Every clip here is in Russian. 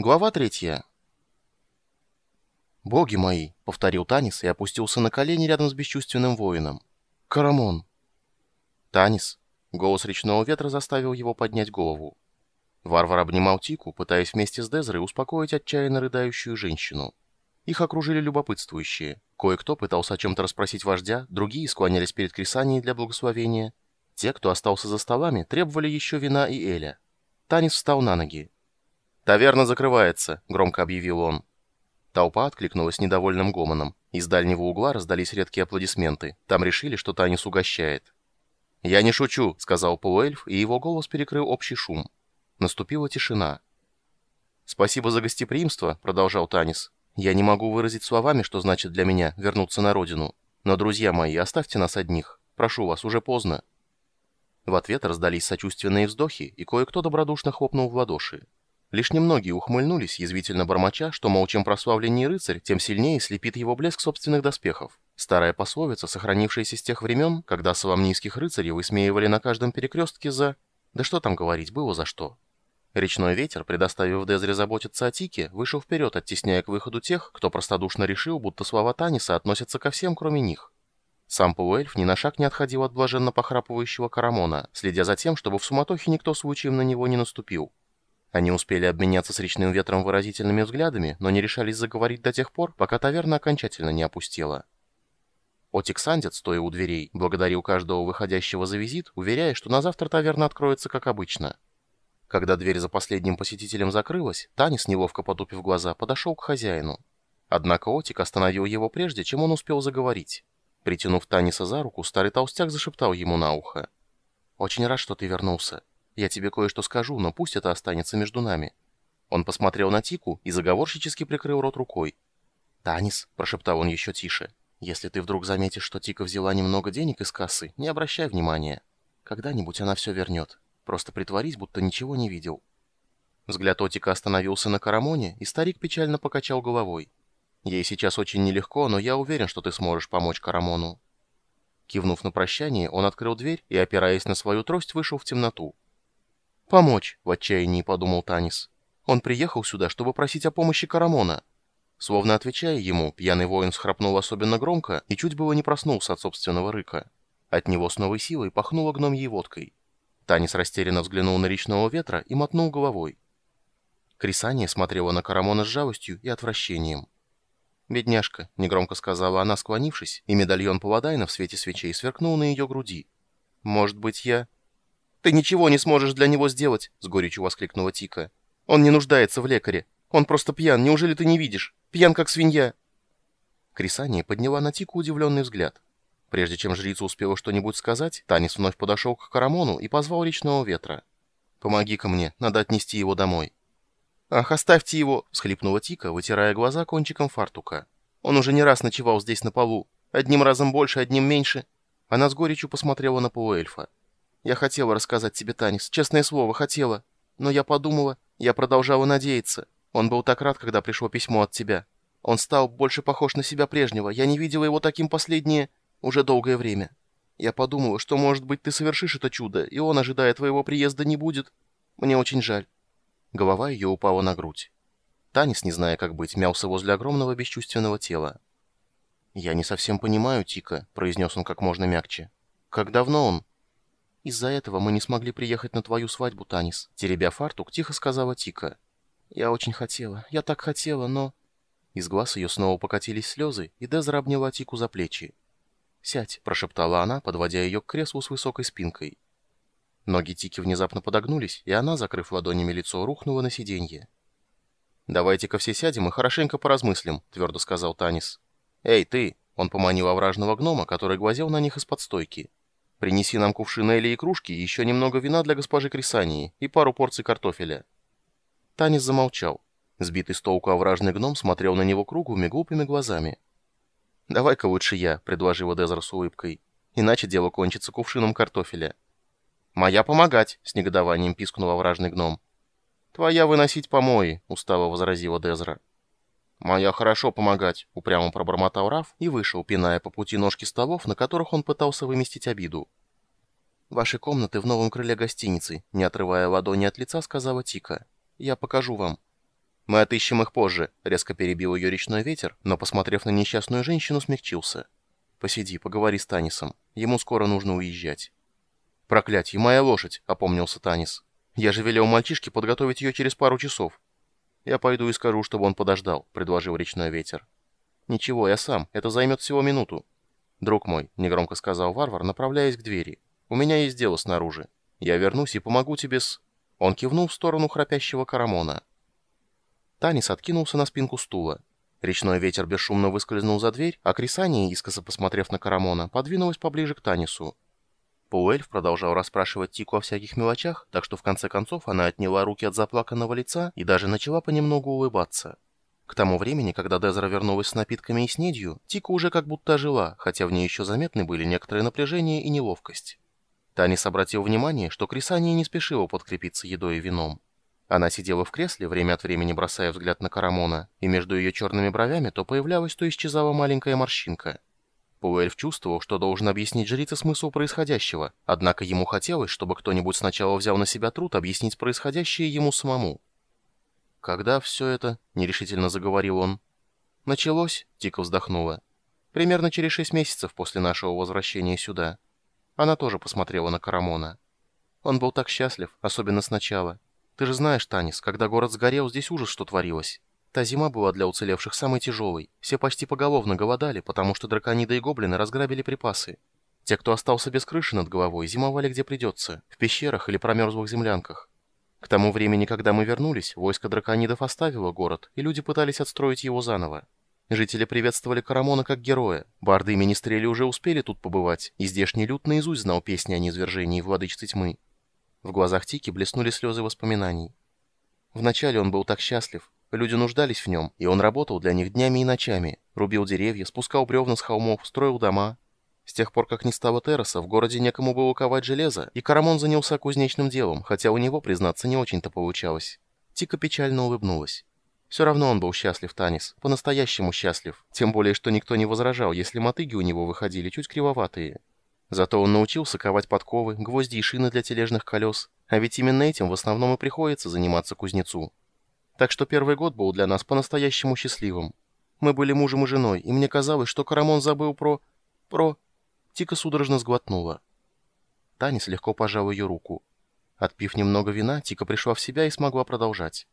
Глава третья. «Боги мои!» — повторил Танис и опустился на колени рядом с бесчувственным воином. «Карамон!» «Танис!» — голос речного ветра заставил его поднять голову. Варвар обнимал Тику, пытаясь вместе с Дезрой успокоить отчаянно рыдающую женщину. Их окружили любопытствующие. Кое-кто пытался о чем-то расспросить вождя, другие склонялись перед Крисанией для благословения. Те, кто остался за столами, требовали еще вина и Эля. Танис встал на ноги. «Таверна закрывается», — громко объявил он. Толпа откликнулась недовольным гомоном. Из дальнего угла раздались редкие аплодисменты. Там решили, что Танис угощает. «Я не шучу», — сказал полуэльф, и его голос перекрыл общий шум. Наступила тишина. «Спасибо за гостеприимство», — продолжал Танис. Я не могу выразить словами, что значит для меня вернуться на родину. Но, друзья мои, оставьте нас одних. Прошу вас, уже поздно». В ответ раздались сочувственные вздохи, и кое-кто добродушно хлопнул в ладоши. Лишь немногие ухмыльнулись, язвительно бормоча, что, мол, чем прославленнее рыцарь, тем сильнее слепит его блеск собственных доспехов. Старая пословица, сохранившаяся с тех времен, когда соломнийских рыцарей высмеивали на каждом перекрестке за... Да что там говорить, было за что. Речной ветер, предоставив Дезре заботиться о Тике, вышел вперед, оттесняя к выходу тех, кто простодушно решил, будто слова Таниса относятся ко всем, кроме них. Сам полуэльф ни на шаг не отходил от блаженно похрапывающего Карамона, следя за тем, чтобы в суматохе никто случаем на него не наступил. Они успели обменяться с речным ветром выразительными взглядами, но не решались заговорить до тех пор, пока таверна окончательно не опустела. Отик Сандет, стоя у дверей, благодарил каждого выходящего за визит, уверяя, что на завтра таверна откроется как обычно – когда дверь за последним посетителем закрылась, Танис, неловко потупив глаза, подошел к хозяину. Однако Отик остановил его прежде, чем он успел заговорить. Притянув Таниса за руку, старый толстяк зашептал ему на ухо. «Очень рад, что ты вернулся. Я тебе кое-что скажу, но пусть это останется между нами». Он посмотрел на Тику и заговорщически прикрыл рот рукой. «Танис», — прошептал он еще тише, — «если ты вдруг заметишь, что Тика взяла немного денег из кассы, не обращай внимания. Когда-нибудь она все вернет». Просто притворись, будто ничего не видел. Взгляд Отика остановился на Карамоне, и старик печально покачал головой. Ей сейчас очень нелегко, но я уверен, что ты сможешь помочь Карамону. Кивнув на прощание, он открыл дверь и, опираясь на свою трость, вышел в темноту. «Помочь!» — в отчаянии подумал Танис. Он приехал сюда, чтобы просить о помощи Карамона. Словно отвечая ему, пьяный воин схрапнул особенно громко и чуть было не проснулся от собственного рыка. От него с новой силой пахнуло гномьей водкой. Танис растерянно взглянул на речного ветра и мотнул головой. Крисания смотрела на Карамона с жалостью и отвращением. «Бедняжка», — негромко сказала она, склонившись, и медальон Паладайна в свете свечей сверкнул на ее груди. «Может быть, я...» «Ты ничего не сможешь для него сделать!» — с горечью воскликнула Тика. «Он не нуждается в лекаре. Он просто пьян. Неужели ты не видишь? Пьян, как свинья!» Крисания подняла на Тику удивленный взгляд. Прежде чем жрица успела что-нибудь сказать, Танис вновь подошел к Карамону и позвал речного ветра. «Помоги-ка мне, надо отнести его домой». «Ах, оставьте его!» — всхлипнула Тика, вытирая глаза кончиком фартука. «Он уже не раз ночевал здесь на полу. Одним разом больше, одним меньше». Она с горечью посмотрела на полуэльфа. «Я хотела рассказать тебе, Танис, честное слово, хотела. Но я подумала, я продолжала надеяться. Он был так рад, когда пришло письмо от тебя. Он стал больше похож на себя прежнего. Я не видела его таким последние...» Уже долгое время. Я подумала, что, может быть, ты совершишь это чудо, и он, ожидая твоего приезда, не будет. Мне очень жаль». Голова ее упала на грудь. Танис, не зная, как быть, мялся возле огромного бесчувственного тела. «Я не совсем понимаю, Тика», — произнес он как можно мягче. «Как давно он?» «Из-за этого мы не смогли приехать на твою свадьбу, Танис», — теребя фартук, тихо сказала Тика. «Я очень хотела, я так хотела, но...» Из глаз ее снова покатились слезы, и Дезра обняла Тику за плечи. «Сядь», — прошептала она, подводя ее к креслу с высокой спинкой. Ноги Тики внезапно подогнулись, и она, закрыв ладонями лицо, рухнула на сиденье. «Давайте-ка все сядем и хорошенько поразмыслим», — твердо сказал Танис. «Эй, ты!» — он поманил овражного гнома, который глазел на них из-под стойки. «Принеси нам кувшин Эли и кружки, еще немного вина для госпожи Крисании и пару порций картофеля». Танис замолчал. Сбитый с толку овражный гном смотрел на него круглыми глупыми глазами. «Давай-ка лучше я», — предложила Дезер с улыбкой. «Иначе дело кончится кувшином картофеля». «Моя помогать», — с негодованием пискнула вражный гном. «Твоя выносить помои», — устало возразила Дезра. «Моя хорошо помогать», — упрямо пробормотал Раф и вышел, пиная по пути ножки столов, на которых он пытался выместить обиду. «Ваши комнаты в новом крыле гостиницы», — не отрывая ладони от лица, сказала Тика. «Я покажу вам». «Мы отыщем их позже», — резко перебил ее речной ветер, но, посмотрев на несчастную женщину, смягчился. «Посиди, поговори с Танисом. Ему скоро нужно уезжать». «Проклятье, моя лошадь!» — опомнился Танис. «Я же велел мальчишке подготовить ее через пару часов». «Я пойду и скажу, чтобы он подождал», — предложил речной ветер. «Ничего, я сам. Это займет всего минуту». «Друг мой», — негромко сказал варвар, направляясь к двери. «У меня есть дело снаружи. Я вернусь и помогу тебе с...» Он кивнул в сторону храпящего Карамона. Танис откинулся на спинку стула. Речной ветер бесшумно выскользнул за дверь, а Крисания, искоса посмотрев на Карамона, подвинулась поближе к Танису. Полуэльф продолжал расспрашивать Тику о всяких мелочах, так что в конце концов она отняла руки от заплаканного лица и даже начала понемногу улыбаться. К тому времени, когда Дезра вернулась с напитками и снедью, Тика уже как будто ожила, хотя в ней еще заметны были некоторые напряжения и неловкость. Танис обратил внимание, что Крисания не спешила подкрепиться едой и вином. Она сидела в кресле, время от времени бросая взгляд на Карамона, и между ее черными бровями то появлялась, то исчезала маленькая морщинка. Пуэльф чувствовал, что должен объяснить жрице смысл происходящего, однако ему хотелось, чтобы кто-нибудь сначала взял на себя труд объяснить происходящее ему самому. «Когда все это?» — нерешительно заговорил он. «Началось?» — Тика вздохнула. «Примерно через шесть месяцев после нашего возвращения сюда». Она тоже посмотрела на Карамона. Он был так счастлив, особенно сначала. Ты же знаешь, Танис, когда город сгорел, здесь ужас, что творилось. Та зима была для уцелевших самой тяжелой. Все почти поголовно голодали, потому что дракониды и гоблины разграбили припасы. Те, кто остался без крыши над головой, зимовали где придется, в пещерах или промерзлых землянках. К тому времени, когда мы вернулись, войско драконидов оставило город, и люди пытались отстроить его заново. Жители приветствовали Карамона как героя. Барды и министрели уже успели тут побывать, и здешний люд наизусть знал песни о низвержении владычицы тьмы. В глазах Тики блеснули слезы воспоминаний. Вначале он был так счастлив. Люди нуждались в нем, и он работал для них днями и ночами. Рубил деревья, спускал бревна с холмов, строил дома. С тех пор, как не стало терраса, в городе некому было ковать железо, и Карамон занялся кузнечным делом, хотя у него, признаться, не очень-то получалось. Тика печально улыбнулась. Все равно он был счастлив, Танис, по-настоящему счастлив, тем более, что никто не возражал, если мотыги у него выходили чуть кривоватые. Зато он научился ковать подковы, гвозди и шины для тележных колес, а ведь именно этим в основном и приходится заниматься кузнецу. Так что первый год был для нас по-настоящему счастливым. Мы были мужем и женой, и мне казалось, что Карамон забыл про... про... Тика судорожно сглотнула. Танис легко пожал ее руку. Отпив немного вина, Тика пришла в себя и смогла продолжать.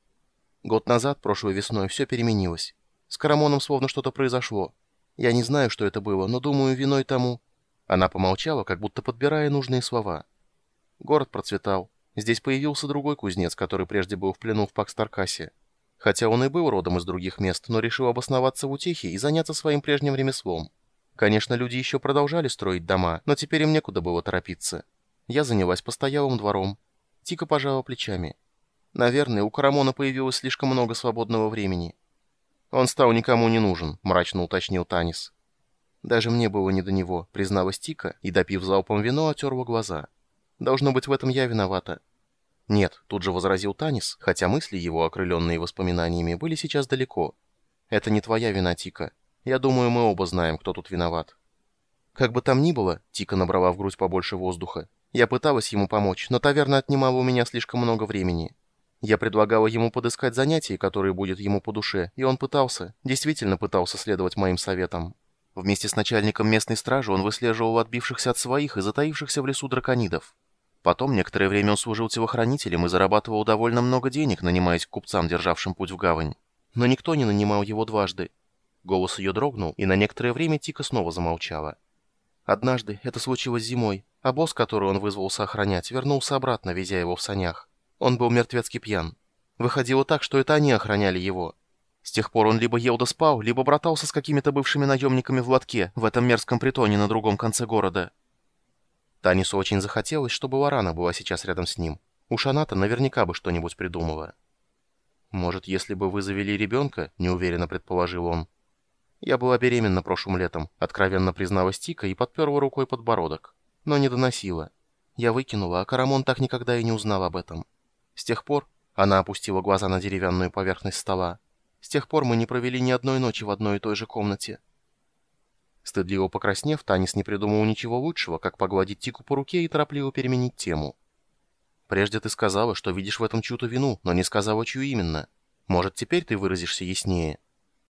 Год назад, прошлой весной, все переменилось. С Карамоном словно что-то произошло. Я не знаю, что это было, но думаю, виной тому... Она помолчала, как будто подбирая нужные слова. Город процветал. Здесь появился другой кузнец, который прежде был в плену в Пакстаркасе. Хотя он и был родом из других мест, но решил обосноваться в Утехе и заняться своим прежним ремеслом. Конечно, люди еще продолжали строить дома, но теперь им некуда было торопиться. Я занялась постоялым двором. Тика пожала плечами. Наверное, у Карамона появилось слишком много свободного времени. «Он стал никому не нужен», — мрачно уточнил Танис. Даже мне было не до него, призналась Тика и, допив залпом вино, отерла глаза. Должно быть, в этом я виновата. Нет, тут же возразил Танис, хотя мысли его, окрыленные воспоминаниями, были сейчас далеко. Это не твоя вина, Тика. Я думаю, мы оба знаем, кто тут виноват. Как бы там ни было, Тика набрала в грудь побольше воздуха. Я пыталась ему помочь, но таверна отнимала у меня слишком много времени. Я предлагала ему подыскать занятие, которое будет ему по душе, и он пытался, действительно пытался следовать моим советам. Вместе с начальником местной стражи он выслеживал отбившихся от своих и затаившихся в лесу драконидов. Потом некоторое время он служил телохранителем и зарабатывал довольно много денег, нанимаясь к купцам, державшим путь в гавань. Но никто не нанимал его дважды. Голос ее дрогнул, и на некоторое время Тика снова замолчала. Однажды, это случилось зимой, а босс, который он вызвался охранять, вернулся обратно, везя его в санях. Он был мертвецки пьян. Выходило так, что это они охраняли его. С тех пор он либо ел да спал, либо братался с какими-то бывшими наемниками в лотке, в этом мерзком притоне на другом конце города. Танису очень захотелось, чтобы Варана была сейчас рядом с ним. Уж она-то наверняка бы что-нибудь придумала. «Может, если бы вы завели ребенка?» — неуверенно предположил он. «Я была беременна прошлым летом», — откровенно призналась Тика и подперла рукой подбородок. Но не доносила. Я выкинула, а Карамон так никогда и не узнал об этом. С тех пор она опустила глаза на деревянную поверхность стола. С тех пор мы не провели ни одной ночи в одной и той же комнате. Стыдливо покраснев, Танис не придумал ничего лучшего, как погладить Тику по руке и торопливо переменить тему. «Прежде ты сказала, что видишь в этом чью-то вину, но не сказала, чью именно. Может, теперь ты выразишься яснее?»